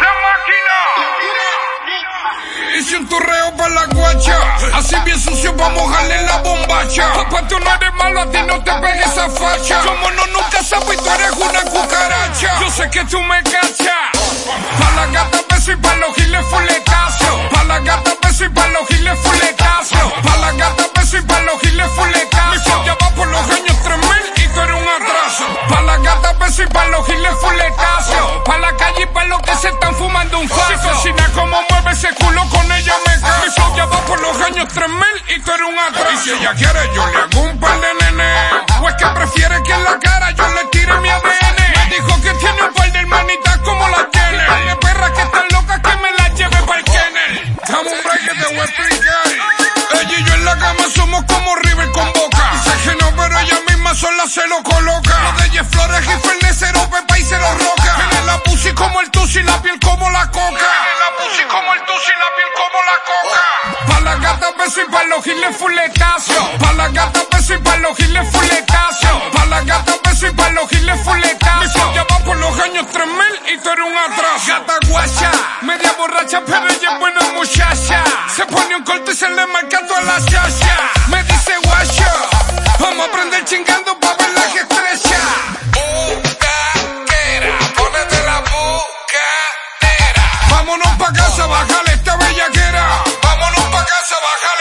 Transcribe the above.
La máquina. Hice un torreo para la guacha. Así bien sucio, vamos a mojarle la bombacha. Papá, tú no eres malo, a no te pegues esa facha. Como no nunca sabes y tú eres una cucaracha. Yo sé que tú me cachas. Pa' la gata, beso y pa' los giles fuletazo. Pa' la gata, beso y pa' los giles fuletazo. Años 3000 y tú eres un atraso. Y si ella quiere, yo le hago un par de nenes. O es que prefiere que en la cara yo le tire mi ADN. Me dijo que tiene un par de hermanitas como la tiene. Dale perra que están locas que me la lleve pa'l kennel. Dame un break que te voy a explicar. Ella y yo en la cama somos como River con Boca. Dice que no, pero ella misma sola se lo coloca. Lo de Jeff Flores y Fernet, cero Pepa y cero Roca. Tiene la pussy como el tusi, la piel como la coca. Tiene la pussy como el tusi, la piel como la coca. Beso y pa' los giles fuletazo. Pa' la gata beso y pa' los giles fuletazo. Pa' la gata beso y pa' los giles fuletazo. Ya va por los años 3000 y tú eres un atraso. Gata guacha, media borracha pero ella es buena muchacha. Se pone un corte y se le marca toda la chacha. Me dice guacho, vamos a aprender chingando pa' ver la que estrecha. Bucaquera, ponete la bucatera. Vámonos pa' casa, bájale esta bellaquera. Vámonos pa' casa, bájale